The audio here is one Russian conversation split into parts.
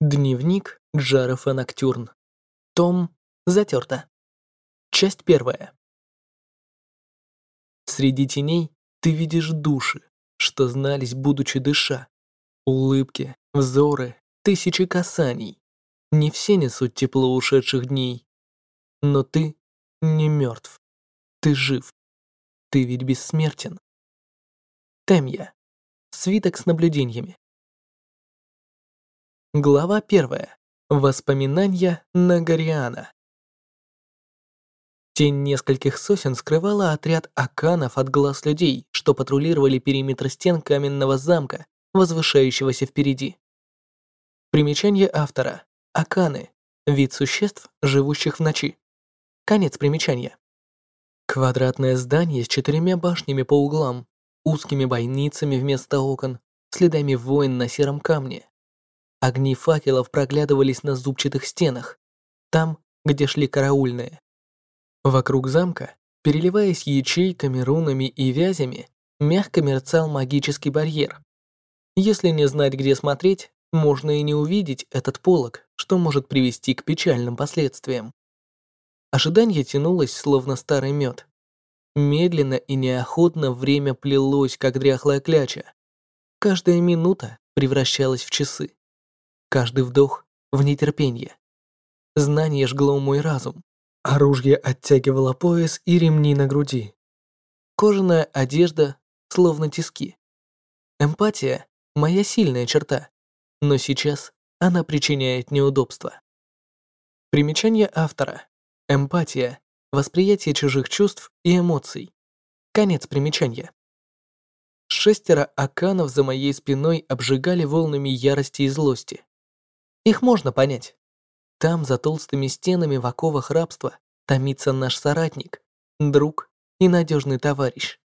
Дневник Джаров и Ноктюрн. Том затерто. Часть первая. Среди теней ты видишь души, что знались, будучи дыша. Улыбки, взоры, тысячи касаний. Не все несут тепло ушедших дней. Но ты не мертв. Ты жив. Ты ведь бессмертен. Темья. Свиток с наблюдениями. Глава первая. Воспоминания Нагариана. Тень нескольких сосен скрывала отряд аканов от глаз людей, что патрулировали периметр стен каменного замка, возвышающегося впереди. Примечание автора. Аканы. Вид существ, живущих в ночи. Конец примечания. Квадратное здание с четырьмя башнями по углам, узкими бойницами вместо окон, следами войн на сером камне, Огни факелов проглядывались на зубчатых стенах, там, где шли караульные. Вокруг замка, переливаясь ячейками, рунами и вязями, мягко мерцал магический барьер. Если не знать, где смотреть, можно и не увидеть этот полог, что может привести к печальным последствиям. Ожидание тянулось, словно старый мед. Медленно и неохотно время плелось, как дряхлая кляча. Каждая минута превращалась в часы. Каждый вдох в нетерпение. Знание жгло мой разум. Оружие оттягивало пояс и ремни на груди. Кожаная одежда, словно тиски. Эмпатия – моя сильная черта, но сейчас она причиняет неудобства. Примечание автора. Эмпатия – восприятие чужих чувств и эмоций. Конец примечания. Шестеро аканов за моей спиной обжигали волнами ярости и злости. Их можно понять. Там, за толстыми стенами в оковах рабства, томится наш соратник, друг и надежный товарищ.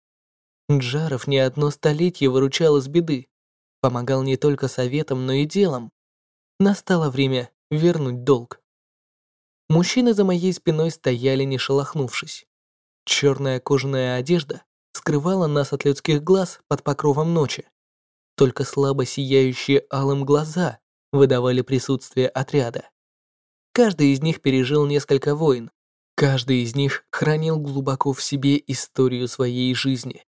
Джаров не одно столетие выручал из беды, помогал не только советом, но и делом. Настало время вернуть долг. Мужчины за моей спиной стояли, не шелохнувшись. Черная кожаная одежда скрывала нас от людских глаз под покровом ночи. Только слабо сияющие алым глаза выдавали присутствие отряда. Каждый из них пережил несколько войн. Каждый из них хранил глубоко в себе историю своей жизни.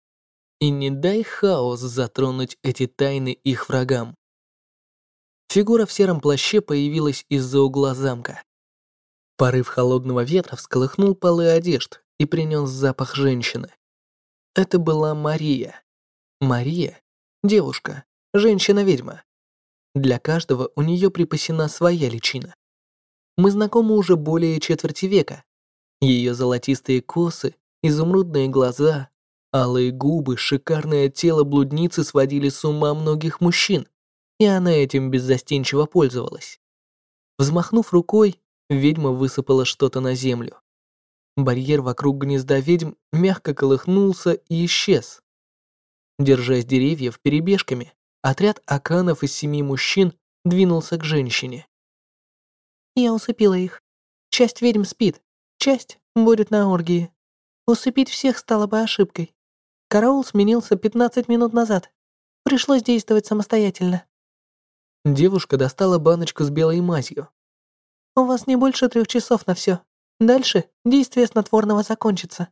И не дай хаос затронуть эти тайны их врагам. Фигура в сером плаще появилась из-за угла замка. Порыв холодного ветра всколыхнул полы одежд и принес запах женщины. Это была Мария. Мария — девушка, женщина-ведьма. Для каждого у нее припасена своя личина. Мы знакомы уже более четверти века. Ее золотистые косы, изумрудные глаза, алые губы, шикарное тело блудницы сводили с ума многих мужчин, и она этим беззастенчиво пользовалась. Взмахнув рукой, ведьма высыпала что-то на землю. Барьер вокруг гнезда ведьм мягко колыхнулся и исчез. Держась деревьев перебежками, Отряд аканов из семи мужчин двинулся к женщине. Я усыпила их. Часть ведьм спит, часть будет на оргии. Усыпить всех стало бы ошибкой. Караул сменился 15 минут назад. Пришлось действовать самостоятельно. Девушка достала баночку с белой мазью. У вас не больше трех часов на все. Дальше действие снотворного закончится.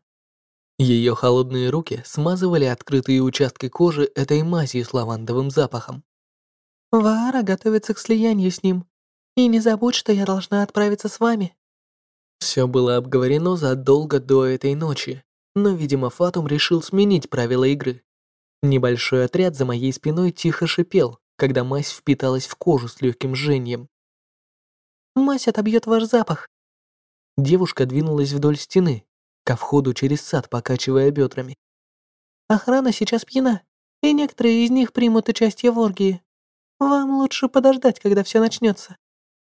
Ее холодные руки смазывали открытые участки кожи этой мазью с лавандовым запахом. «Ваара готовится к слиянию с ним. И не забудь, что я должна отправиться с вами». Все было обговорено задолго до этой ночи, но, видимо, Фатум решил сменить правила игры. Небольшой отряд за моей спиной тихо шипел, когда мазь впиталась в кожу с легким жжением. «Мазь отобьет ваш запах». Девушка двинулась вдоль стены, ко входу через сад, покачивая бедрами. «Охрана сейчас пьяна, и некоторые из них примут участие в оргии. Вам лучше подождать, когда все начнется.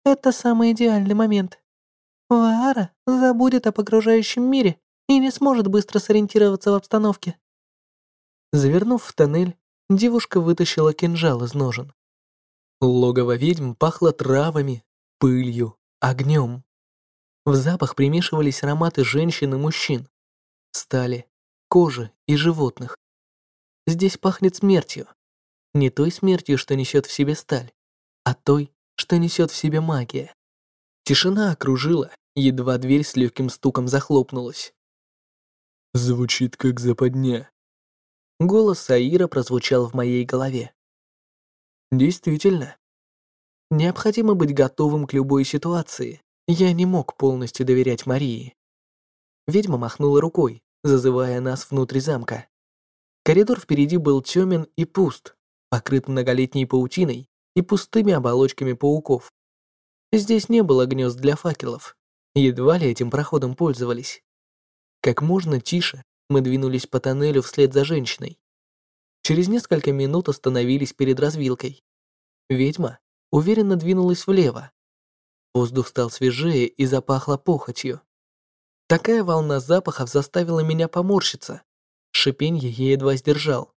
Это самый идеальный момент. Ваара забудет о погружающем мире и не сможет быстро сориентироваться в обстановке». Завернув в тоннель, девушка вытащила кинжал из ножен. Логово ведьм пахло травами, пылью, огнем. В запах примешивались ароматы женщин и мужчин, стали, кожи и животных. Здесь пахнет смертью. Не той смертью, что несет в себе сталь, а той, что несет в себе магия. Тишина окружила, едва дверь с легким стуком захлопнулась. Звучит как западня. Голос Саира прозвучал в моей голове. Действительно. Необходимо быть готовым к любой ситуации. Я не мог полностью доверять Марии. Ведьма махнула рукой, зазывая нас внутрь замка. Коридор впереди был темен и пуст, покрыт многолетней паутиной и пустыми оболочками пауков. Здесь не было гнезд для факелов. Едва ли этим проходом пользовались. Как можно тише мы двинулись по тоннелю вслед за женщиной. Через несколько минут остановились перед развилкой. Ведьма уверенно двинулась влево. Воздух стал свежее и запахло похотью. Такая волна запахов заставила меня поморщиться. Шипенье едва сдержал.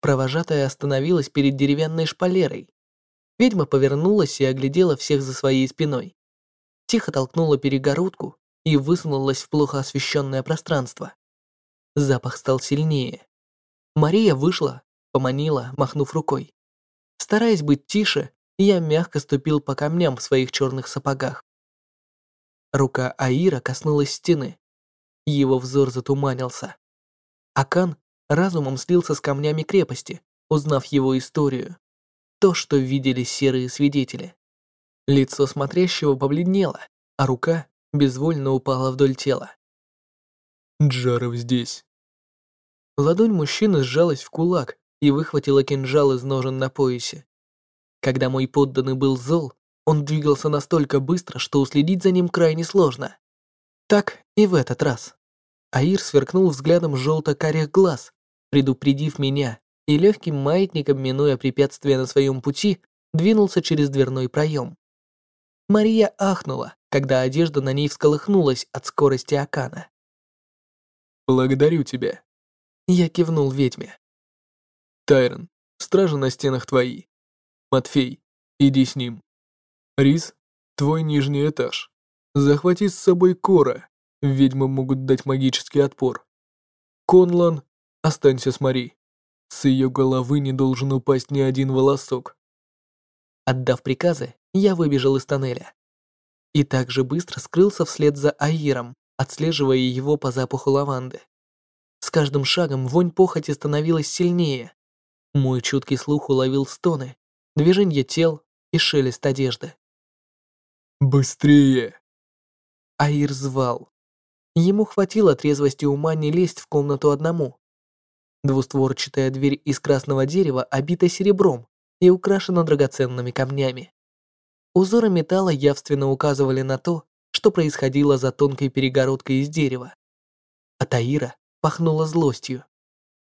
Провожатая остановилась перед деревянной шпалерой. Ведьма повернулась и оглядела всех за своей спиной. Тихо толкнула перегородку и высунулась в плохо освещенное пространство. Запах стал сильнее. Мария вышла, поманила, махнув рукой. Стараясь быть тише, я мягко ступил по камням в своих черных сапогах. Рука Аира коснулась стены. Его взор затуманился. Акан разумом слился с камнями крепости, узнав его историю. То, что видели серые свидетели. Лицо смотрящего побледнело, а рука безвольно упала вдоль тела. Джаров здесь. Ладонь мужчины сжалась в кулак и выхватила кинжал из ножен на поясе. Когда мой подданный был зол, он двигался настолько быстро, что уследить за ним крайне сложно. Так и в этот раз. Аир сверкнул взглядом желто-карих глаз, предупредив меня, и легким маятником, минуя препятствия на своем пути, двинулся через дверной проем. Мария ахнула, когда одежда на ней всколыхнулась от скорости Акана. «Благодарю тебя». Я кивнул ведьме. «Тайрон, стражи на стенах твои. Матфей, иди с ним. Рис, твой нижний этаж. Захвати с собой Кора, ведьмы могут дать магический отпор. Конлан, останься с Мари. С ее головы не должен упасть ни один волосок». Отдав приказы, я выбежал из тоннеля и также быстро скрылся вслед за Аиром, отслеживая его по запаху лаванды. С каждым шагом вонь похоти становилась сильнее. Мой чуткий слух уловил стоны, движение тел и шелест одежды. «Быстрее!» Аир звал. Ему хватило трезвости ума не лезть в комнату одному. Двустворчатая дверь из красного дерева обита серебром и украшена драгоценными камнями. Узоры металла явственно указывали на то, что происходило за тонкой перегородкой из дерева. А Таира пахнула злостью.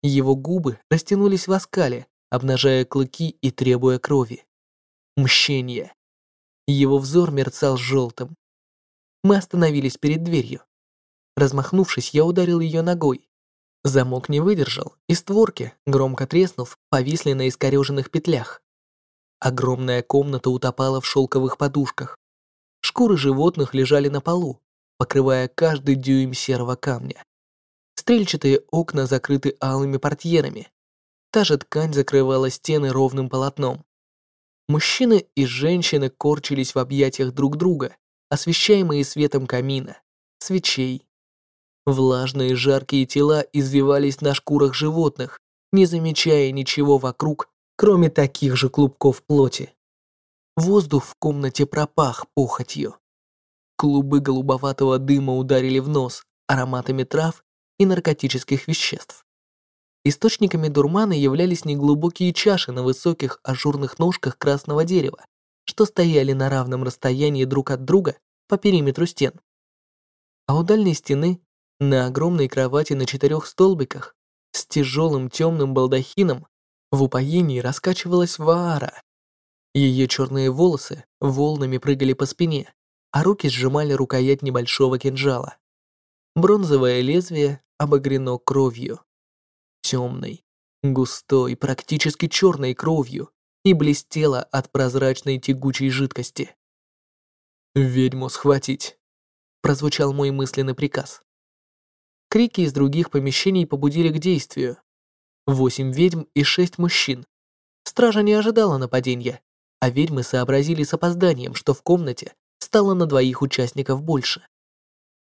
Его губы растянулись в оскале, обнажая клыки и требуя крови. Мщение. Его взор мерцал желтым. Мы остановились перед дверью. Размахнувшись, я ударил ее ногой. Замок не выдержал, и створки, громко треснув, повисли на искореженных петлях. Огромная комната утопала в шелковых подушках. Шкуры животных лежали на полу, покрывая каждый дюйм серого камня. Стрельчатые окна закрыты алыми портьерами. Та же ткань закрывала стены ровным полотном. Мужчины и женщины корчились в объятиях друг друга, освещаемые светом камина, свечей. Влажные жаркие тела извивались на шкурах животных, не замечая ничего вокруг, кроме таких же клубков плоти. Воздух в комнате пропах похотью. Клубы голубоватого дыма ударили в нос ароматами трав и наркотических веществ. Источниками дурмана являлись неглубокие чаши на высоких ажурных ножках красного дерева, что стояли на равном расстоянии друг от друга по периметру стен. А у дальней стены, на огромной кровати на четырех столбиках, с тяжелым темным балдахином, в упоении раскачивалась Ваара. Ее черные волосы волнами прыгали по спине, а руки сжимали рукоять небольшого кинжала. Бронзовое лезвие обогрено кровью. Темной, густой, практически черной кровью и блестело от прозрачной тягучей жидкости. «Ведьму схватить!» – прозвучал мой мысленный приказ. Крики из других помещений побудили к действию, Восемь ведьм и шесть мужчин. Стража не ожидала нападения. а ведьмы сообразили с опозданием, что в комнате стало на двоих участников больше.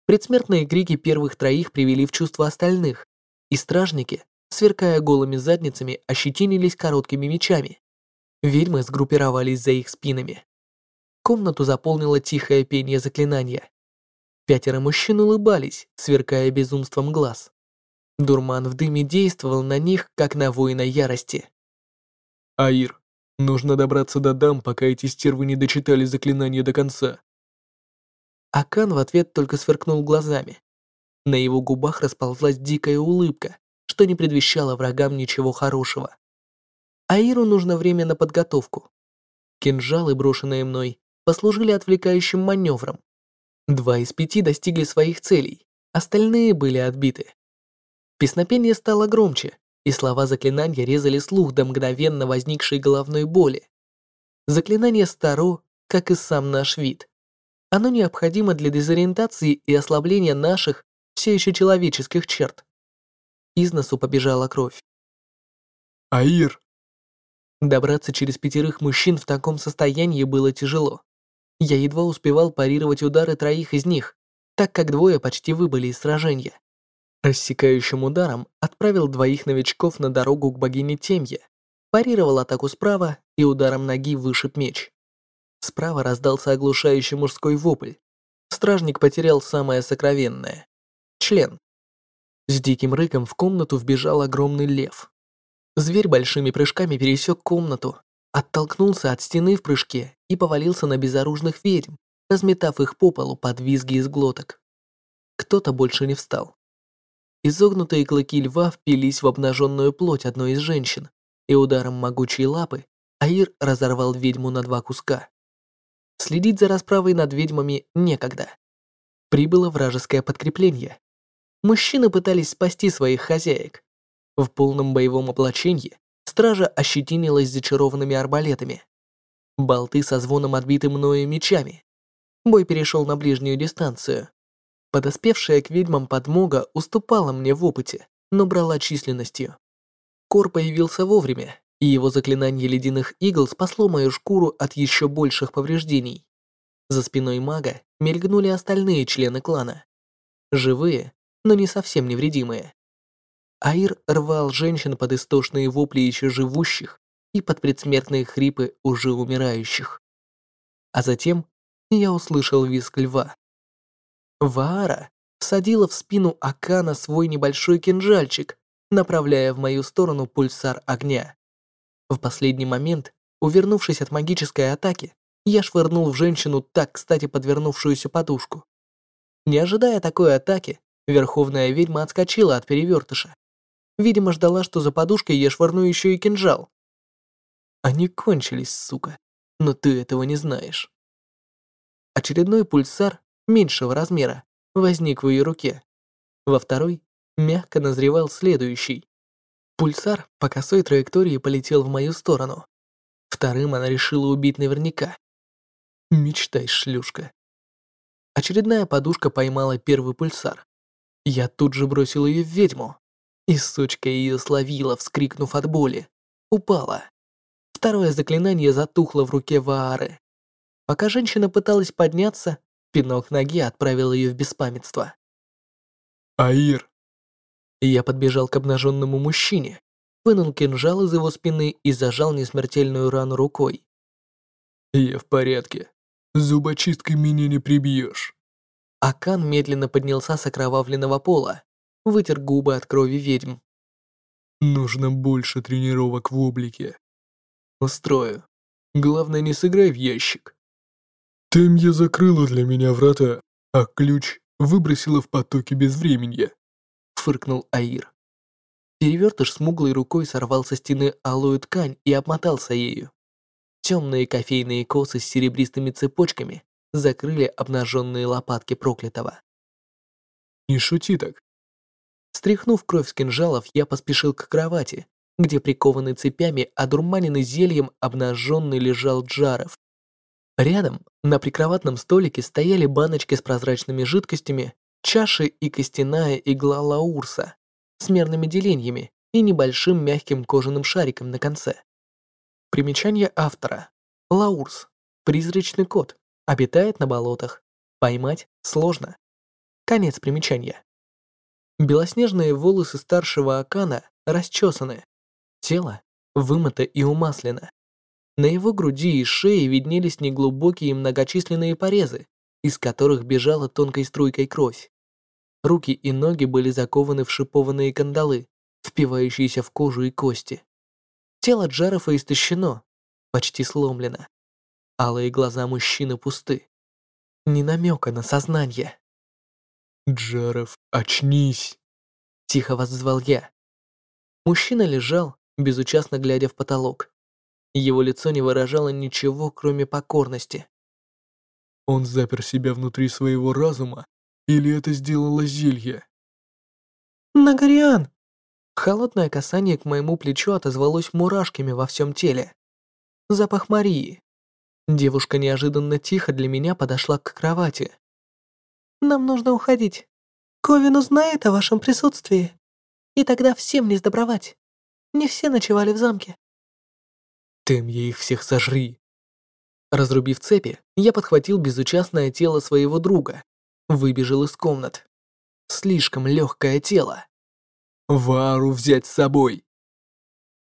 Предсмертные крики первых троих привели в чувство остальных, и стражники, сверкая голыми задницами, ощетинились короткими мечами. Ведьмы сгруппировались за их спинами. Комнату заполнило тихое пение заклинания. Пятеро мужчин улыбались, сверкая безумством глаз. Дурман в дыме действовал на них, как на воина ярости. «Аир, нужно добраться до дам, пока эти стервы не дочитали заклинание до конца». Акан в ответ только сверкнул глазами. На его губах расползлась дикая улыбка, что не предвещало врагам ничего хорошего. Аиру нужно время на подготовку. Кинжалы, брошенные мной, послужили отвлекающим маневром. Два из пяти достигли своих целей, остальные были отбиты. Песнопение стало громче, и слова заклинания резали слух до мгновенно возникшей головной боли. Заклинание старо, как и сам наш вид. Оно необходимо для дезориентации и ослабления наших, все еще человеческих черт. Из носу побежала кровь. «Аир!» Добраться через пятерых мужчин в таком состоянии было тяжело. Я едва успевал парировать удары троих из них, так как двое почти выбыли из сражения. Рассекающим ударом отправил двоих новичков на дорогу к богине Темье, парировал атаку справа и ударом ноги вышиб меч. Справа раздался оглушающий мужской вопль. Стражник потерял самое сокровенное — член. С диким рыком в комнату вбежал огромный лев. Зверь большими прыжками пересек комнату, оттолкнулся от стены в прыжке и повалился на безоружных ведьм, разметав их по полу под визги из глоток. Кто-то больше не встал. Изогнутые клыки льва впились в обнаженную плоть одной из женщин, и ударом могучей лапы Аир разорвал ведьму на два куска. Следить за расправой над ведьмами некогда. Прибыло вражеское подкрепление. Мужчины пытались спасти своих хозяек. В полном боевом облачении стража ощетинилась зачарованными арбалетами. Болты со звоном отбиты мною мечами. Бой перешел на ближнюю дистанцию. Подоспевшая к ведьмам подмога уступала мне в опыте, но брала численностью. Кор появился вовремя, и его заклинание ледяных игл спасло мою шкуру от еще больших повреждений. За спиной мага мелькнули остальные члены клана. Живые, но не совсем невредимые. Аир рвал женщин под истошные вопли еще живущих и под предсмертные хрипы уже умирающих. А затем я услышал визг льва. Ваара всадила в спину Акана свой небольшой кинжальчик, направляя в мою сторону пульсар огня. В последний момент, увернувшись от магической атаки, я швырнул в женщину так кстати подвернувшуюся подушку. Не ожидая такой атаки, верховная ведьма отскочила от перевертыша. Видимо, ждала, что за подушкой я швырну еще и кинжал. Они кончились, сука, но ты этого не знаешь. Очередной пульсар меньшего размера, возник в ее руке. Во второй мягко назревал следующий. Пульсар по косой траектории полетел в мою сторону. Вторым она решила убить наверняка. Мечтай, шлюшка. Очередная подушка поймала первый пульсар. Я тут же бросил ее в ведьму. И сучка ее словила, вскрикнув от боли. Упала. Второе заклинание затухло в руке Ваары. Пока женщина пыталась подняться, Пинок ноги отправил ее в беспамятство. «Аир!» Я подбежал к обнаженному мужчине, вынул кинжал из его спины и зажал несмертельную рану рукой. «Я в порядке. Зубочисткой меня не прибьешь». Акан медленно поднялся с окровавленного пола, вытер губы от крови ведьм. «Нужно больше тренировок в облике». «Устрою. Главное, не сыграй в ящик. Темья закрыла для меня врата, а ключ выбросила в потоке безвременья. Фыркнул Аир. Перевертыш смуглой рукой сорвал со стены алую ткань и обмотался ею. Темные кофейные косы с серебристыми цепочками закрыли обнаженные лопатки проклятого. «Не шути так». Стряхнув кровь с кинжалов, я поспешил к кровати, где прикованный цепями, одурманенный зельем, обнаженный лежал Джаров. Рядом, на прикроватном столике, стояли баночки с прозрачными жидкостями, чаши и костяная игла лаурса с мерными делениями и небольшим мягким кожаным шариком на конце. Примечание автора. Лаурс. Призрачный кот. Обитает на болотах. Поймать сложно. Конец примечания. Белоснежные волосы старшего Акана расчесаны. Тело вымыто и умаслено. На его груди и шее виднелись неглубокие многочисленные порезы, из которых бежала тонкой струйкой кровь. Руки и ноги были закованы в шипованные кандалы, впивающиеся в кожу и кости. Тело Джарафа истощено, почти сломлено. Алые глаза мужчины пусты. Ни намека на сознание. «Джаров, очнись!» Тихо воззвал я. Мужчина лежал, безучастно глядя в потолок. Его лицо не выражало ничего, кроме покорности. Он запер себя внутри своего разума, или это сделало зелье? «Нагариан!» Холодное касание к моему плечу отозвалось мурашками во всем теле. Запах Марии. Девушка неожиданно тихо для меня подошла к кровати. «Нам нужно уходить. Ковин узнает о вашем присутствии. И тогда всем не сдобровать. Не все ночевали в замке». «Ты мне их всех сожри!» Разрубив цепи, я подхватил безучастное тело своего друга, выбежал из комнат. Слишком легкое тело. Вару взять с собой.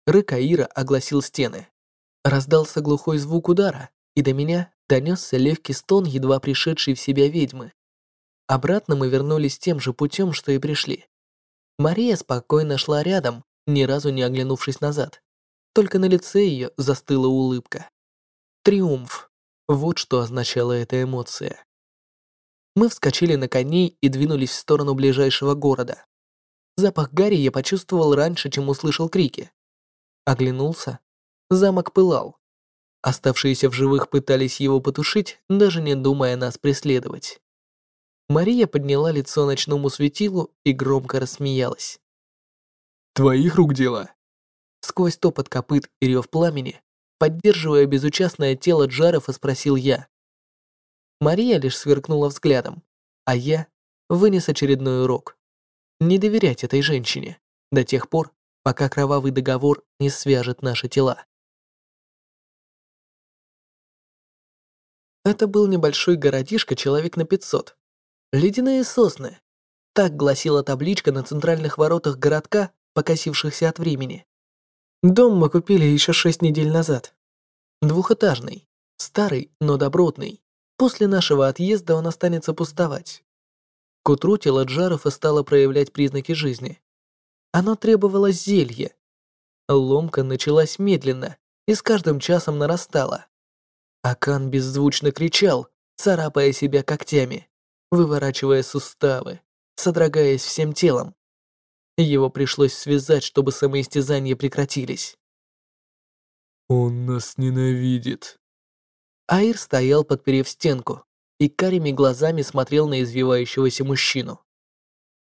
Рык Аира огласил стены. Раздался глухой звук удара, и до меня донесся легкий стон едва пришедшей в себя ведьмы. Обратно мы вернулись тем же путем, что и пришли. Мария спокойно шла рядом, ни разу не оглянувшись назад. Только на лице ее застыла улыбка. Триумф. Вот что означала эта эмоция. Мы вскочили на коней и двинулись в сторону ближайшего города. Запах гари я почувствовал раньше, чем услышал крики. Оглянулся. Замок пылал. Оставшиеся в живых пытались его потушить, даже не думая нас преследовать. Мария подняла лицо ночному светилу и громко рассмеялась. «Твоих рук дело?» Сквозь топот копыт и рев пламени, поддерживая безучастное тело Джаров, спросил я. Мария лишь сверкнула взглядом, а я вынес очередной урок не доверять этой женщине до тех пор, пока кровавый договор не свяжет наши тела. Это был небольшой городишко человек на 500. Ледяные сосны. Так гласила табличка на центральных воротах городка, покосившихся от времени. Дом мы купили еще шесть недель назад. Двухэтажный, старый, но добротный. После нашего отъезда он останется пустовать. К утру тело Джарова стало проявлять признаки жизни. Оно требовало зелья. Ломка началась медленно и с каждым часом нарастала. Акан беззвучно кричал, царапая себя когтями, выворачивая суставы, содрогаясь всем телом. Его пришлось связать, чтобы самоистязания прекратились. «Он нас ненавидит». Аир стоял, подперев стенку, и карими глазами смотрел на извивающегося мужчину.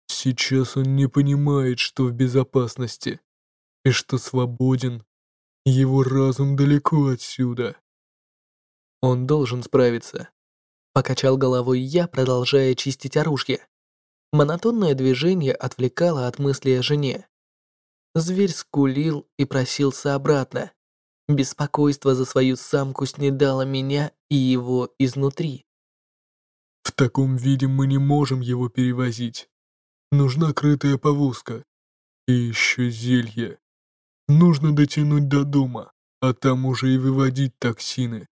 Сейчас он не понимает, что в безопасности и что свободен. Его разум далеко отсюда. Он должен справиться. Покачал головой я, продолжая чистить оружие. Монотонное движение отвлекало от мысли о жене. Зверь скулил и просился обратно. Беспокойство за свою самку снедало меня и его изнутри. В таком виде мы не можем его перевозить. Нужна крытая повозка. И еще зелье. Нужно дотянуть до дома, а там уже и выводить токсины.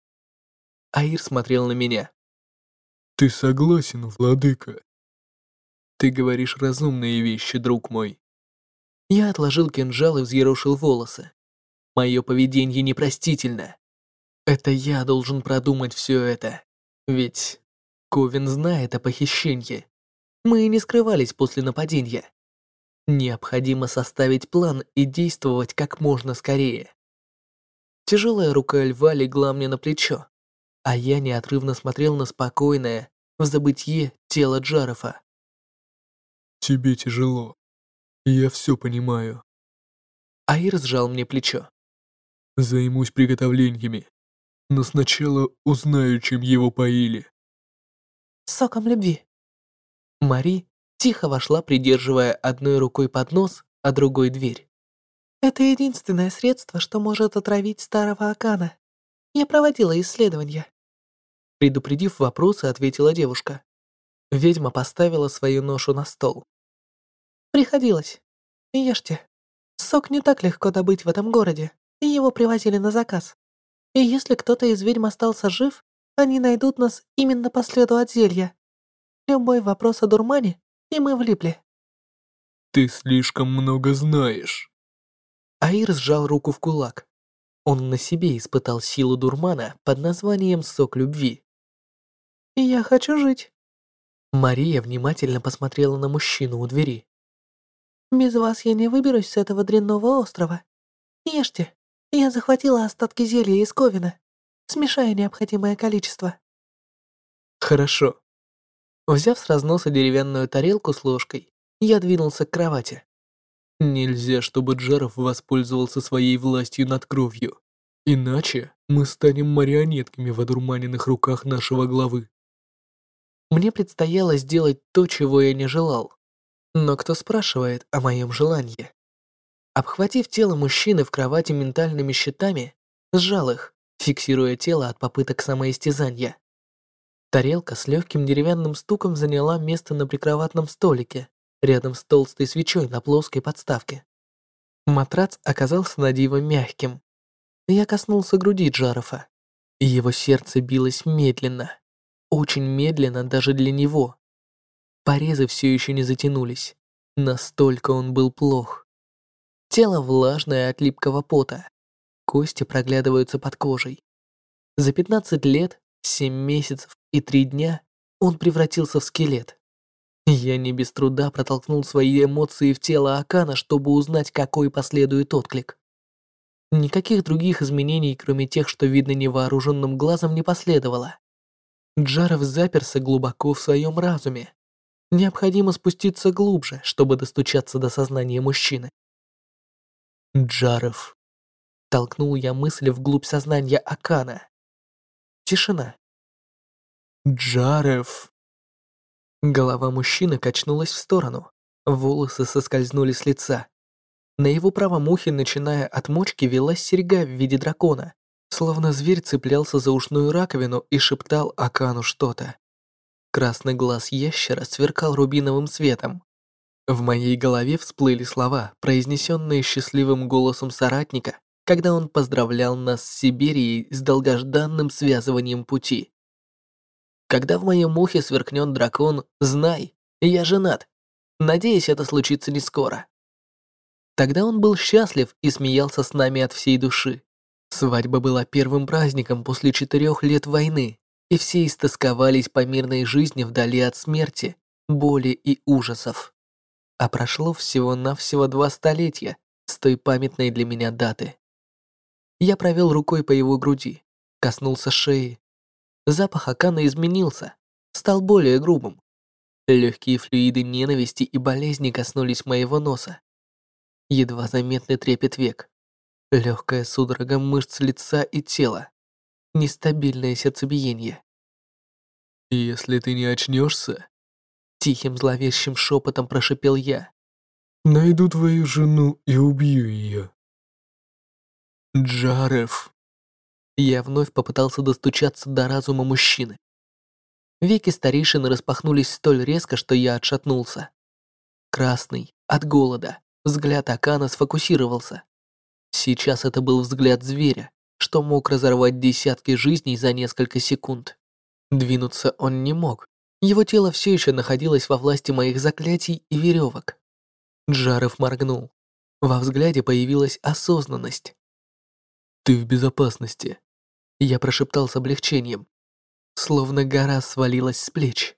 Аир смотрел на меня. Ты согласен, владыка? Ты говоришь разумные вещи, друг мой. Я отложил кинжал и взъерошил волосы. Мое поведение непростительно. Это я должен продумать все это. Ведь Ковин знает о похищении. Мы и не скрывались после нападения. Необходимо составить план и действовать как можно скорее. Тяжелая рука льва легла мне на плечо, а я неотрывно смотрел на спокойное, в забытье тело Джарафа. «Тебе тяжело. Я все понимаю». Аир сжал мне плечо. «Займусь приготовлениями, но сначала узнаю, чем его поили» соком любви». Мари тихо вошла, придерживая одной рукой поднос, а другой дверь. «Это единственное средство, что может отравить старого Акана. Я проводила исследования. Предупредив вопросы, ответила девушка. Ведьма поставила свою ношу на стол. Приходилось. Ешьте. Сок не так легко добыть в этом городе, и его привозили на заказ. И если кто-то из ведьм остался жив, они найдут нас именно по следу от зелья. Любой вопрос о дурмане, и мы влипли. Ты слишком много знаешь. Аир сжал руку в кулак. Он на себе испытал силу дурмана под названием «Сок любви». «Я хочу жить». Мария внимательно посмотрела на мужчину у двери. «Без вас я не выберусь с этого дрянного острова. Ешьте. Я захватила остатки зелья из Ковина. Смешаю необходимое количество». «Хорошо». Взяв с разноса деревянную тарелку с ложкой, я двинулся к кровати. Нельзя, чтобы Джаров воспользовался своей властью над кровью. Иначе мы станем марионетками в одурманенных руках нашего главы. Мне предстояло сделать то, чего я не желал. Но кто спрашивает о моем желании? Обхватив тело мужчины в кровати ментальными щитами, сжал их, фиксируя тело от попыток самоистязания. Тарелка с легким деревянным стуком заняла место на прикроватном столике, рядом с толстой свечой на плоской подставке. Матрац оказался на диво мягким. Я коснулся груди Джарофа, его сердце билось медленно, очень медленно даже для него. Порезы все еще не затянулись, настолько он был плох. Тело влажное от липкого пота, кости проглядываются под кожей. За 15 лет, 7 месяцев и 3 дня он превратился в скелет. Я не без труда протолкнул свои эмоции в тело Акана, чтобы узнать, какой последует отклик. Никаких других изменений, кроме тех, что видно невооруженным глазом, не последовало. Джаров заперся глубоко в своем разуме. Необходимо спуститься глубже, чтобы достучаться до сознания мужчины. Джаров. Толкнул я мысли вглубь сознания Акана. Тишина. Джарев. Голова мужчины качнулась в сторону. Волосы соскользнули с лица. На его правом ухе, начиная от мочки, велась серьга в виде дракона. Словно зверь цеплялся за ушную раковину и шептал Акану что-то. Красный глаз ящера сверкал рубиновым светом. В моей голове всплыли слова, произнесенные счастливым голосом соратника, когда он поздравлял нас с Сибирией с долгожданным связыванием пути. Когда в моем ухе сверкнет дракон, знай, я женат. Надеюсь, это случится не скоро. Тогда он был счастлив и смеялся с нами от всей души. Свадьба была первым праздником после четырех лет войны, и все истосковались по мирной жизни вдали от смерти, боли и ужасов. А прошло всего-навсего два столетия с той памятной для меня даты. Я провел рукой по его груди, коснулся шеи, Запах Акана изменился, стал более грубым. Легкие флюиды ненависти и болезни коснулись моего носа. Едва заметный трепет век. Легкая судорога мышц лица и тела. Нестабильное сердцебиение. «Если ты не очнешься, тихим зловещим шепотом прошипел я. «Найду твою жену и убью ее». «Джарев», я вновь попытался достучаться до разума мужчины. Веки старейшины распахнулись столь резко, что я отшатнулся. Красный, от голода, взгляд Акана сфокусировался. Сейчас это был взгляд зверя, что мог разорвать десятки жизней за несколько секунд. Двинуться он не мог. Его тело все еще находилось во власти моих заклятий и веревок. Джаров моргнул. Во взгляде появилась осознанность. «Ты в безопасности», я прошептал с облегчением. Словно гора свалилась с плеч.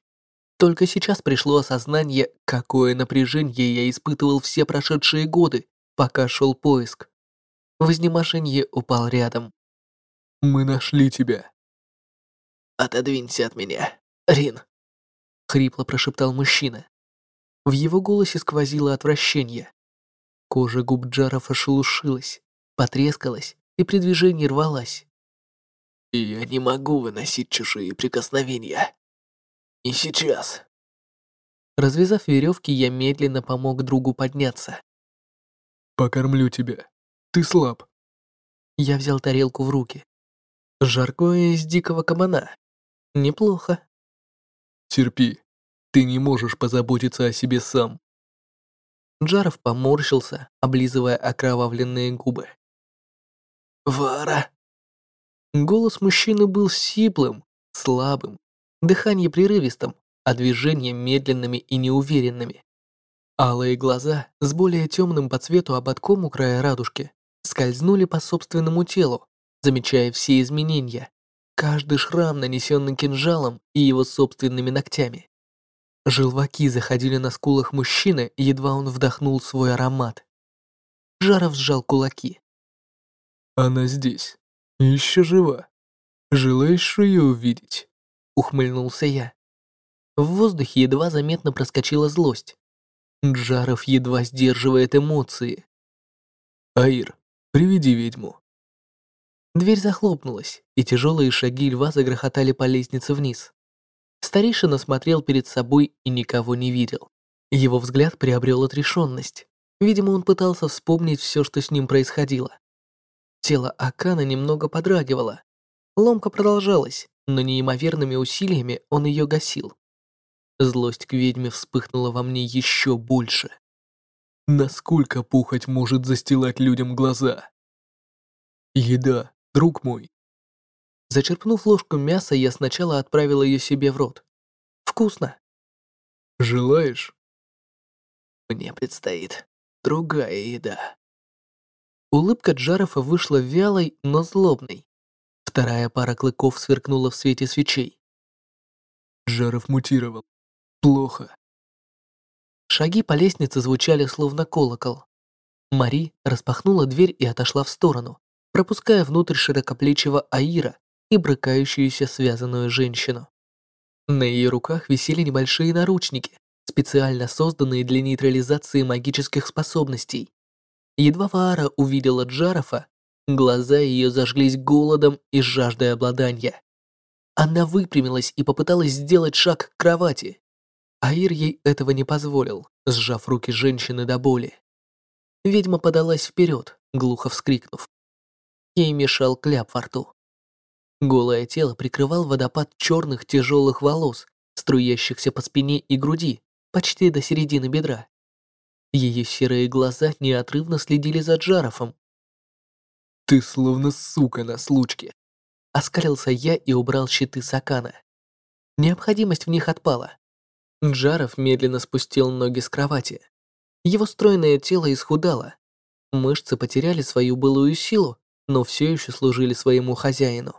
Только сейчас пришло осознание, какое напряжение я испытывал все прошедшие годы, пока шел поиск. Вознеможение упал рядом. «Мы нашли тебя». «Отодвинься от меня, Рин», — хрипло прошептал мужчина. В его голосе сквозило отвращение. Кожа губ Джаров ошелушилась, потрескалась и при движении рвалась. Я не могу выносить чужие прикосновения. И сейчас. Развязав веревки, я медленно помог другу подняться. Покормлю тебя. Ты слаб. Я взял тарелку в руки. Жаркое из дикого кабана. Неплохо. Терпи. Ты не можешь позаботиться о себе сам. Джаров поморщился, облизывая окровавленные губы. «Вара!» Голос мужчины был сиплым, слабым, дыхание прерывистым, а движения медленными и неуверенными. Алые глаза с более темным по цвету ободком у края радужки скользнули по собственному телу, замечая все изменения, каждый шрам, нанесенный кинжалом и его собственными ногтями. Желваки заходили на скулах мужчины, едва он вдохнул свой аромат. Жаров сжал кулаки. «Она здесь. Еще жива. Желаешь ее увидеть?» Ухмыльнулся я. В воздухе едва заметно проскочила злость. Джаров едва сдерживает эмоции. «Аир, приведи ведьму». Дверь захлопнулась, и тяжелые шаги льва загрохотали по лестнице вниз. Старейшина смотрел перед собой и никого не видел. Его взгляд приобрел отрешенность. Видимо, он пытался вспомнить все, что с ним происходило. Тело Акана немного подрагивало. Ломка продолжалась, но неимоверными усилиями он ее гасил. Злость к ведьме вспыхнула во мне еще больше. Насколько пухоть может застилать людям глаза? Еда, друг мой, Зачерпнув ложку мяса, я сначала отправил ее себе в рот. Вкусно. Желаешь? Мне предстоит другая еда. Улыбка Джарова вышла вялой, но злобной. Вторая пара клыков сверкнула в свете свечей. Джаров мутировал. Плохо. Шаги по лестнице звучали словно колокол. Мари распахнула дверь и отошла в сторону, пропуская внутрь широкоплечего Аира и брыкающуюся связанную женщину. На ее руках висели небольшие наручники, специально созданные для нейтрализации магических способностей. Едва Ваара увидела Джарафа, глаза ее зажглись голодом и жаждой обладания. Она выпрямилась и попыталась сделать шаг к кровати. Аир ей этого не позволил, сжав руки женщины до боли. Ведьма подалась вперед, глухо вскрикнув. Ей мешал кляп во рту. Голое тело прикрывал водопад черных тяжелых волос, струящихся по спине и груди, почти до середины бедра. Ее серые глаза неотрывно следили за Джарофом. «Ты словно сука на случке!» Оскалился я и убрал щиты Сакана. Необходимость в них отпала. Джаров медленно спустил ноги с кровати. Его стройное тело исхудало. Мышцы потеряли свою былую силу, но все еще служили своему хозяину.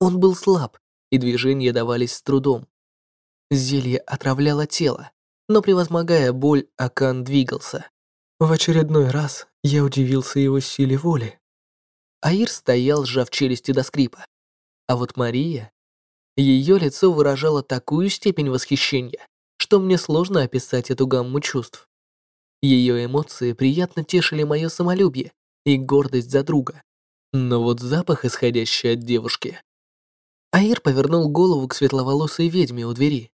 Он был слаб, и движения давались с трудом. Зелье отравляло тело, но превозмогая боль, Акан двигался. В очередной раз я удивился его силе воли. Аир стоял, сжав челюсти до скрипа. А вот Мария... Ее лицо выражало такую степень восхищения, что мне сложно описать эту гамму чувств. Ее эмоции приятно тешили мое самолюбие и гордость за друга. Но вот запах, исходящий от девушки, Аир повернул голову к светловолосой ведьме у двери.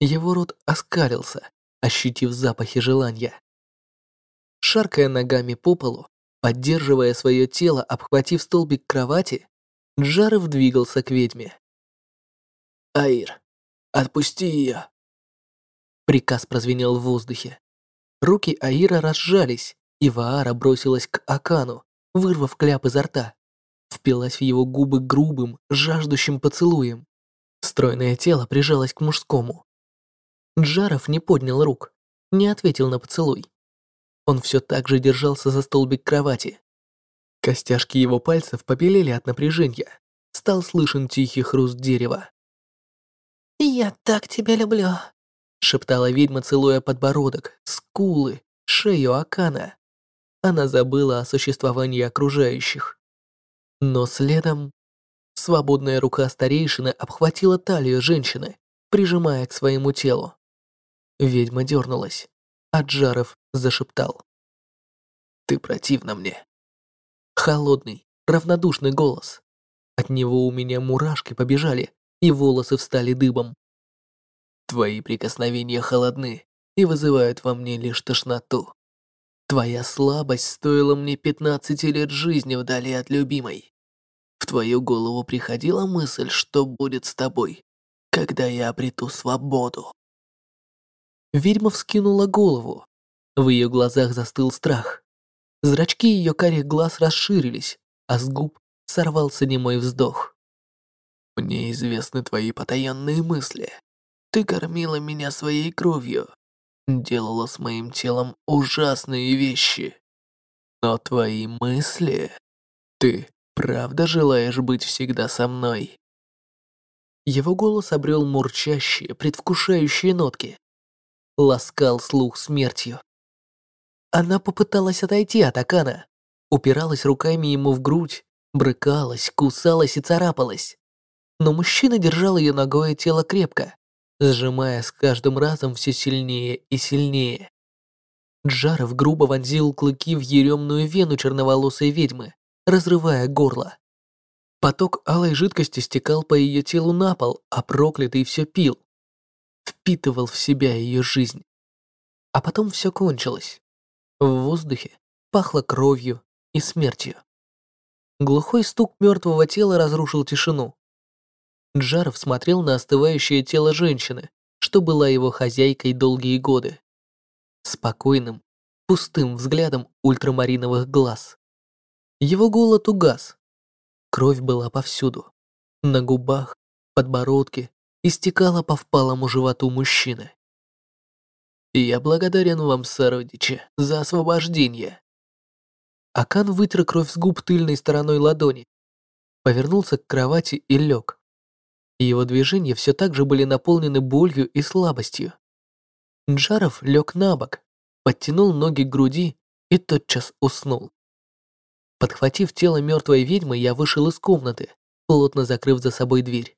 Его рот оскалился, ощутив запахи желания. Шаркая ногами по полу, поддерживая свое тело, обхватив столбик кровати, Джаров двигался к ведьме. «Аир, отпусти ее!» Приказ прозвенел в воздухе. Руки Аира разжались, и Ваара бросилась к Акану, вырвав кляп изо рта впилась в его губы грубым, жаждущим поцелуем. Стройное тело прижалось к мужскому. Джаров не поднял рук, не ответил на поцелуй. Он все так же держался за столбик кровати. Костяшки его пальцев побелели от напряжения. Стал слышен тихий хруст дерева. «Я так тебя люблю», — шептала ведьма, целуя подбородок, скулы, шею Акана. Она забыла о существовании окружающих. Но следом свободная рука старейшины обхватила талию женщины, прижимая к своему телу. Ведьма дернулась, а Джаров зашептал. «Ты противна мне». Холодный, равнодушный голос. От него у меня мурашки побежали, и волосы встали дыбом. Твои прикосновения холодны и вызывают во мне лишь тошноту. Твоя слабость стоила мне 15 лет жизни вдали от любимой. В твою голову приходила мысль, что будет с тобой, когда я обрету свободу?» Ведьма вскинула голову. В ее глазах застыл страх. Зрачки ее карих глаз расширились, а с губ сорвался немой вздох. «Мне известны твои потаенные мысли. Ты кормила меня своей кровью, делала с моим телом ужасные вещи. Но твои мысли... Ты правда желаешь быть всегда со мной?» Его голос обрел мурчащие, предвкушающие нотки. Ласкал слух смертью. Она попыталась отойти от Акана, упиралась руками ему в грудь, брыкалась, кусалась и царапалась. Но мужчина держал ее ногое тело крепко, сжимая с каждым разом все сильнее и сильнее. Джаров грубо вонзил клыки в еремную вену черноволосой ведьмы, разрывая горло. Поток алой жидкости стекал по ее телу на пол, а проклятый все пил. Впитывал в себя ее жизнь. А потом все кончилось. В воздухе пахло кровью и смертью. Глухой стук мертвого тела разрушил тишину. Джаров смотрел на остывающее тело женщины, что была его хозяйкой долгие годы. Спокойным, пустым взглядом ультрамариновых глаз. Его голод угас. Кровь была повсюду. На губах, подбородке, истекала по впалому животу мужчины. «Я благодарен вам, сородичи, за освобождение». Акан вытер кровь с губ тыльной стороной ладони, повернулся к кровати и лег и его движения все так же были наполнены болью и слабостью. Джаров лег на бок, подтянул ноги к груди и тотчас уснул. Подхватив тело мертвой ведьмы, я вышел из комнаты, плотно закрыв за собой дверь.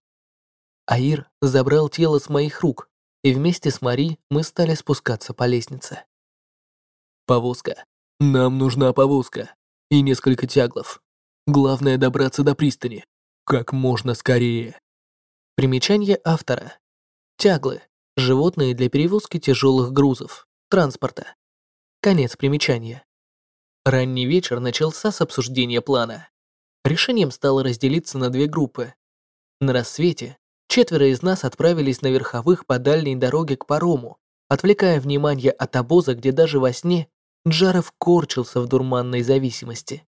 Аир забрал тело с моих рук, и вместе с Мари мы стали спускаться по лестнице. «Повозка. Нам нужна повозка. И несколько тяглов. Главное добраться до пристани. Как можно скорее». Примечание автора. Тяглы – животные для перевозки тяжелых грузов, транспорта. Конец примечания. Ранний вечер начался с обсуждения плана. Решением стало разделиться на две группы. На рассвете четверо из нас отправились на верховых по дальней дороге к парому, отвлекая внимание от обоза, где даже во сне Джаров корчился в дурманной зависимости.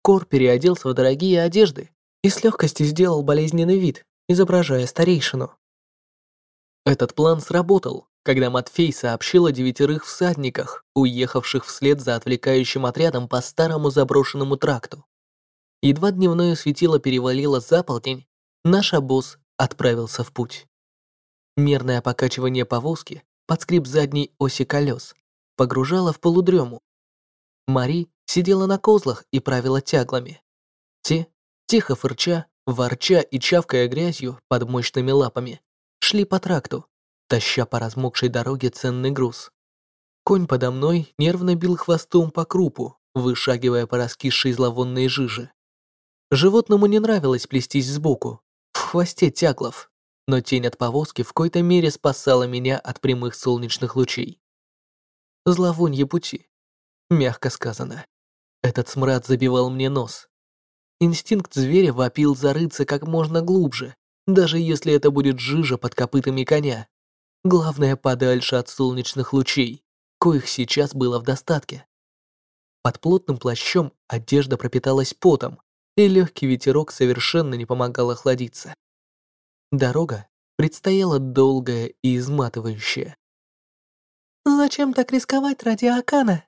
Кор переоделся в дорогие одежды и с легкостью сделал болезненный вид, изображая старейшину. Этот план сработал, когда Матфей сообщил о девятерых всадниках, уехавших вслед за отвлекающим отрядом по старому заброшенному тракту. Едва дневное светило перевалило за полдень, наш обоз отправился в путь. Мерное покачивание повозки под скрип задней оси колес погружало в полудрему. Мари сидела на козлах и правила тяглами. Те, тихо фырча, ворча и чавкая грязью под мощными лапами, шли по тракту, таща по размокшей дороге ценный груз. Конь подо мной нервно бил хвостом по крупу, вышагивая по раскисшей зловонной жиже. Животному не нравилось плестись сбоку, в хвосте тяглов, но тень от повозки в какой-то мере спасала меня от прямых солнечных лучей. Зловонье пути, мягко сказано. Этот смрад забивал мне нос, Инстинкт зверя вопил зарыться как можно глубже, даже если это будет жижа под копытами коня. Главное, подальше от солнечных лучей, коих сейчас было в достатке. Под плотным плащом одежда пропиталась потом, и легкий ветерок совершенно не помогал охладиться. Дорога предстояла долгая и изматывающая. «Зачем так рисковать ради Акана?»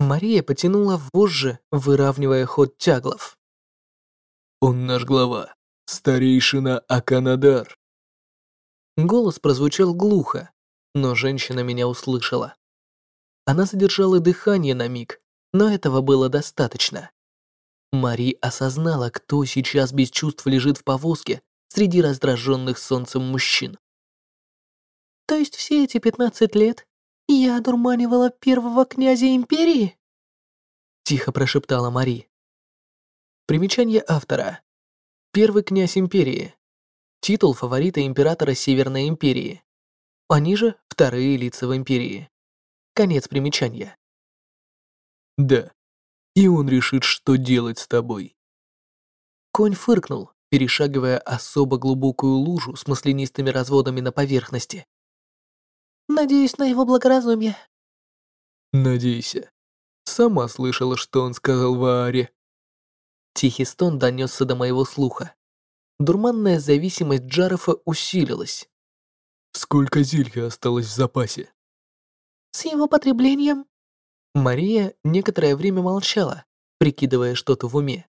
Мария потянула вожжи, выравнивая ход тяглов. Он наш глава, старейшина Аканадар. Голос прозвучал глухо, но женщина меня услышала. Она задержала дыхание на миг, но этого было достаточно. Мари осознала, кто сейчас без чувств лежит в повозке среди раздраженных солнцем мужчин. «То есть все эти пятнадцать лет я одурманивала первого князя Империи?» Тихо прошептала Мари. Примечание автора. Первый князь империи. Титул фаворита императора Северной империи. Они же вторые лица в империи. Конец примечания. Да. И он решит, что делать с тобой. Конь фыркнул, перешагивая особо глубокую лужу с маслянистыми разводами на поверхности. «Надеюсь на его благоразумие». «Надейся. Сама слышала, что он сказал в Ааре». Тихий стон донесся до моего слуха. Дурманная зависимость Джарофа усилилась. «Сколько зелья осталось в запасе?» «С его потреблением?» Мария некоторое время молчала, прикидывая что-то в уме.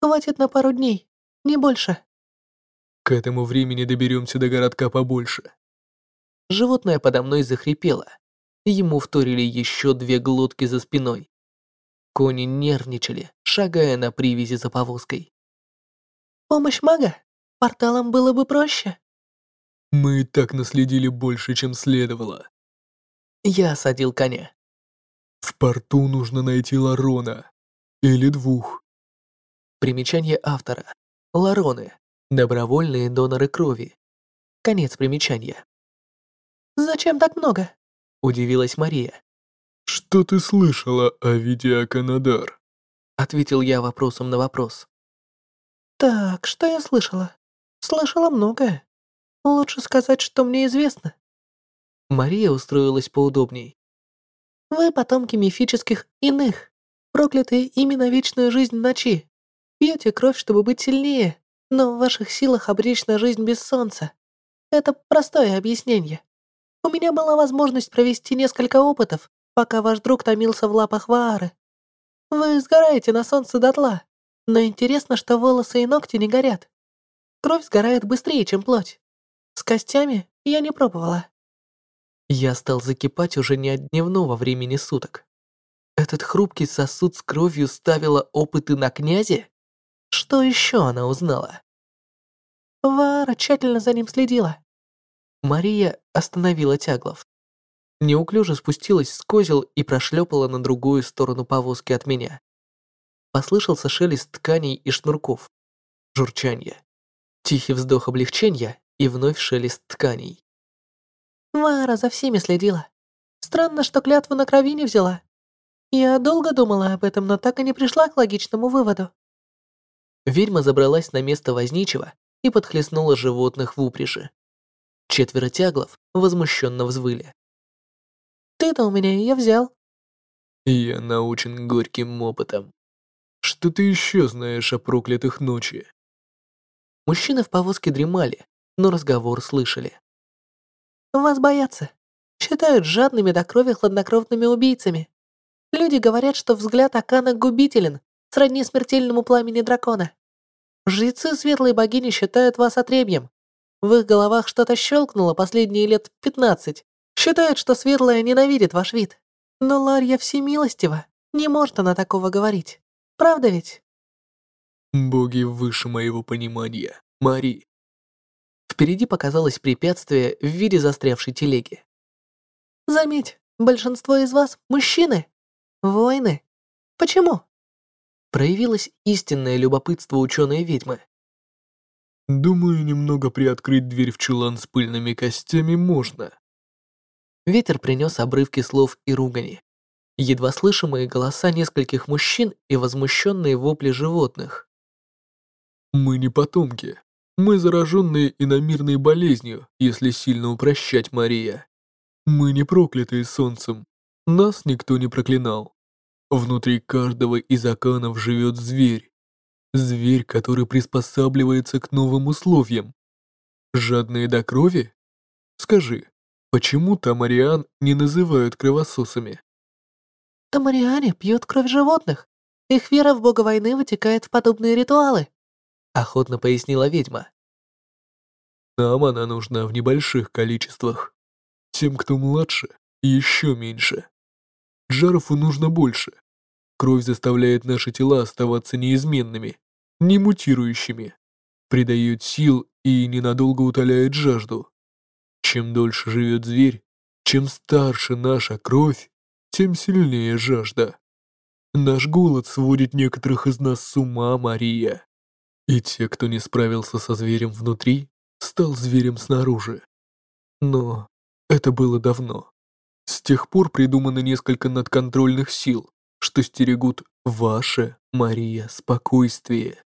«Хватит на пару дней, не больше». «К этому времени доберемся до городка побольше». Животное подо мной захрипело. Ему вторили еще две глотки за спиной. Кони нервничали, шагая на привязи за повозкой. «Помощь мага? Порталом было бы проще». «Мы и так наследили больше, чем следовало». Я осадил коня. В порту нужно найти Ларона. Или двух. Примечание автора. Лароны. Добровольные доноры крови. Конец примечания. «Зачем так много?» – удивилась Мария. «Что ты слышала о Видео Канадар?» – ответил я вопросом на вопрос. «Так, что я слышала? Слышала многое. Лучше сказать, что мне известно». Мария устроилась поудобней. Вы потомки мифических иных, проклятые ими на вечную жизнь ночи. Пьете кровь, чтобы быть сильнее, но в ваших силах обречь на жизнь без солнца. Это простое объяснение. У меня была возможность провести несколько опытов, пока ваш друг томился в лапах Ваары. Вы сгораете на солнце дотла, но интересно, что волосы и ногти не горят. Кровь сгорает быстрее, чем плоть. С костями я не пробовала. Я стал закипать уже не от дневного времени суток. Этот хрупкий сосуд с кровью ставила опыты на князе? Что еще она узнала? Вара тщательно за ним следила. Мария остановила Тяглов. Неуклюже спустилась с козел и прошлепала на другую сторону повозки от меня. Послышался шелест тканей и шнурков. Журчанье. Тихий вздох облегчения и вновь шелест тканей. Вара за всеми следила. Странно, что клятву на крови не взяла. Я долго думала об этом, но так и не пришла к логичному выводу. Ведьма забралась на место возничего и подхлестнула животных в упряжи. Четверо тяглов возмущенно взвыли. «Ты-то у меня ее взял». «Я научен горьким опытом. Что ты еще знаешь о проклятых ночи?» Мужчины в повозке дремали, но разговор слышали. Вас боятся. Считают жадными до крови хладнокровными убийцами. Люди говорят, что взгляд Акана губителен, сродни смертельному пламени дракона. Жрецы светлой богини считают вас отребьем. В их головах что-то щелкнуло последние лет пятнадцать. Считают, что светлая ненавидит ваш вид. Но Ларья всемилостива. Не может она такого говорить. Правда ведь? Боги выше моего понимания. Мари, Впереди показалось препятствие в виде застрявшей телеги. «Заметь, большинство из вас – мужчины. Воины. Почему?» Проявилось истинное любопытство ученой ведьмы. «Думаю, немного приоткрыть дверь в чулан с пыльными костями можно». Ветер принес обрывки слов и ругани. Едва слышимые голоса нескольких мужчин и возмущенные вопли животных. «Мы не потомки. Мы зараженные иномирной болезнью, если сильно упрощать, Мария. Мы не проклятые солнцем. Нас никто не проклинал. Внутри каждого из оканов живет зверь. Зверь, который приспосабливается к новым условиям. Жадные до крови? Скажи, почему Тамариан не называют кровососами? Тамариане пьют кровь животных. Их вера в бога войны вытекает в подобные ритуалы охотно пояснила ведьма. Нам она нужна в небольших количествах. Тем, кто младше, еще меньше. Джарову нужно больше. Кровь заставляет наши тела оставаться неизменными, не мутирующими, придает сил и ненадолго утоляет жажду. Чем дольше живет зверь, чем старше наша кровь, тем сильнее жажда. Наш голод сводит некоторых из нас с ума, Мария. И те, кто не справился со зверем внутри, стал зверем снаружи. Но это было давно. С тех пор придумано несколько надконтрольных сил, что стерегут ваше, Мария, спокойствие.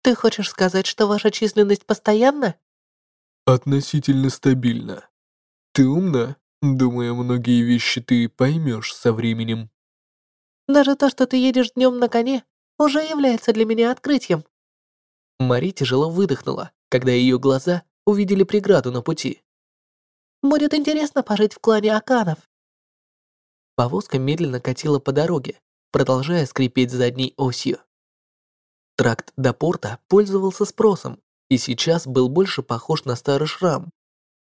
Ты хочешь сказать, что ваша численность постоянна? Относительно стабильна. Ты умна? Думаю, многие вещи ты поймешь со временем. Даже то, что ты едешь днем на коне, уже является для меня открытием. Мари тяжело выдохнула, когда ее глаза увидели преграду на пути. Будет интересно пожить в клане Аканов. Повозка медленно катила по дороге, продолжая скрипеть задней осью. Тракт до порта пользовался спросом и сейчас был больше похож на старый шрам.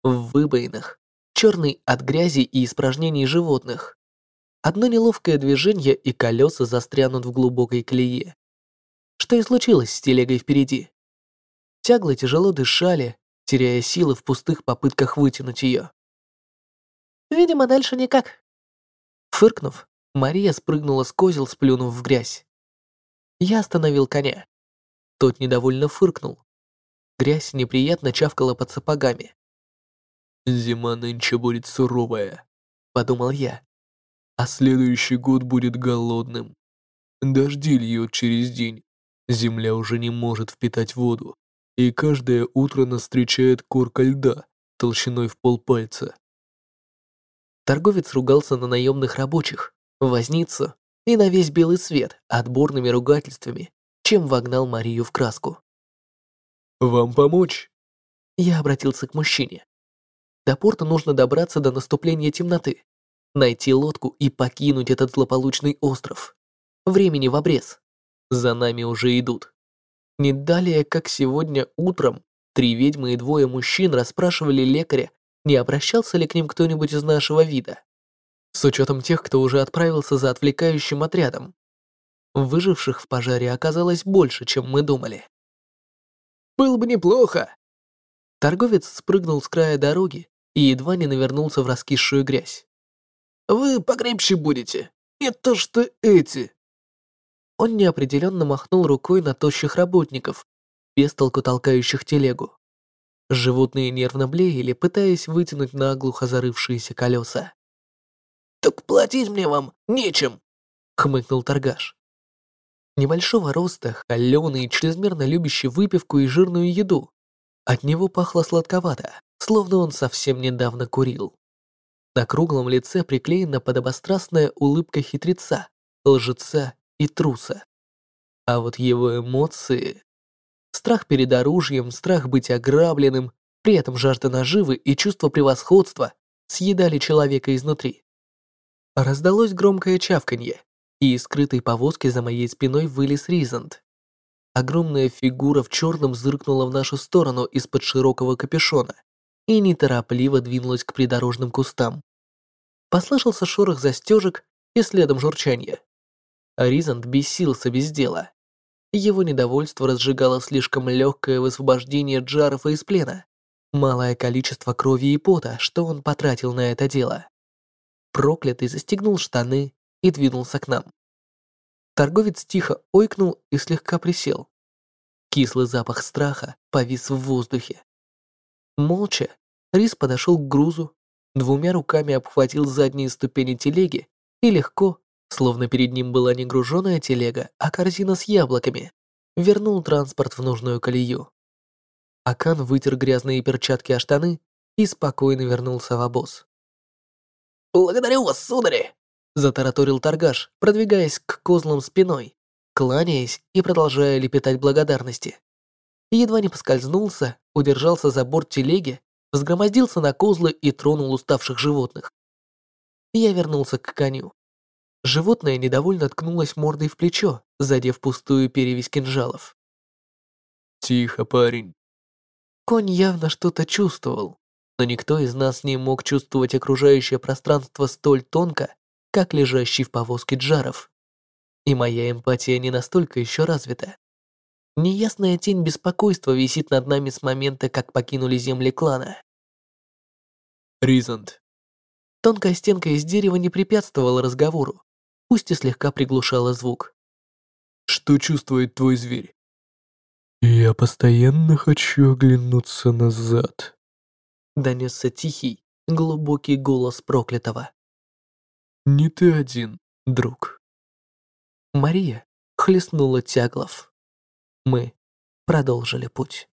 В выбоинах, черный от грязи и испражнений животных. Одно неловкое движение и колеса застрянут в глубокой колее. Что и случилось с телегой впереди. Тяглы тяжело дышали, теряя силы в пустых попытках вытянуть ее. Видимо, дальше никак. Фыркнув, Мария спрыгнула с козел, сплюнув в грязь. Я остановил коня. Тот недовольно фыркнул. Грязь неприятно чавкала под сапогами. «Зима нынче будет суровая», — подумал я. «А следующий год будет голодным. Дожди льют через день. Земля уже не может впитать воду, и каждое утро нас встречает корка льда толщиной в полпальца». Торговец ругался на наемных рабочих, возницу и на весь белый свет отборными ругательствами, чем вогнал Марию в краску. «Вам помочь?» Я обратился к мужчине. До порта нужно добраться до наступления темноты, найти лодку и покинуть этот злополучный остров. Времени в обрез. За нами уже идут. Не далее, как сегодня утром, три ведьмы и двое мужчин расспрашивали лекаря, не обращался ли к ним кто-нибудь из нашего вида с учетом тех, кто уже отправился за отвлекающим отрядом. Выживших в пожаре оказалось больше, чем мы думали. «Было бы неплохо!» Торговец спрыгнул с края дороги и едва не навернулся в раскисшую грязь. «Вы покрепче будете, не то что эти!» Он неопределенно махнул рукой на тощих работников, без толку толкающих телегу. Животные нервно блеяли, пытаясь вытянуть наглухо зарывшиеся колеса. «Так платить мне вам нечем», — хмыкнул торгаш. Небольшого роста, холеный, чрезмерно любящий выпивку и жирную еду. От него пахло сладковато, словно он совсем недавно курил. На круглом лице приклеена подобострастная улыбка хитреца, лжеца и труса. А вот его эмоции... Страх перед оружием, страх быть ограбленным, при этом жажда наживы и чувство превосходства съедали человека изнутри. Раздалось громкое чавканье, и из скрытой повозки за моей спиной вылез Ризант. Огромная фигура в черном зыркнула в нашу сторону из-под широкого капюшона и неторопливо двинулась к придорожным кустам. Послышался шорох застежек и следом журчание. Ризант бесился без дела. Его недовольство разжигало слишком легкое высвобождение Джаров из плена, малое количество крови и пота, что он потратил на это дело. Проклятый застегнул штаны и двинулся к нам. Торговец тихо ойкнул и слегка присел. Кислый запах страха повис в воздухе. Молча, Рис подошел к грузу, двумя руками обхватил задние ступени телеги и легко, словно перед ним была не груженая телега, а корзина с яблоками, вернул транспорт в нужную колею. Акан вытер грязные перчатки о штаны и спокойно вернулся в обоз. «Благодарю вас, судари!» — затараторил торгаш, продвигаясь к козлам спиной, кланяясь и продолжая лепетать благодарности. Едва не поскользнулся, удержался за борт телеги, взгромоздился на козлы и тронул уставших животных. Я вернулся к коню. Животное недовольно ткнулось мордой в плечо, задев пустую перевязь кинжалов. «Тихо, парень». Конь явно что-то чувствовал, но никто из нас не мог чувствовать окружающее пространство столь тонко, как лежащий в повозке Джаров. И моя эмпатия не настолько еще развита. Неясная тень беспокойства висит над нами с момента, как покинули земли клана. Ризант. Тонкая стенка из дерева не препятствовала разговору, пусть и слегка приглушала звук. Что чувствует твой зверь? Я постоянно хочу оглянуться назад донесся тихий, глубокий голос проклятого. «Не ты один, друг». Мария хлестнула Тяглов. Мы продолжили путь.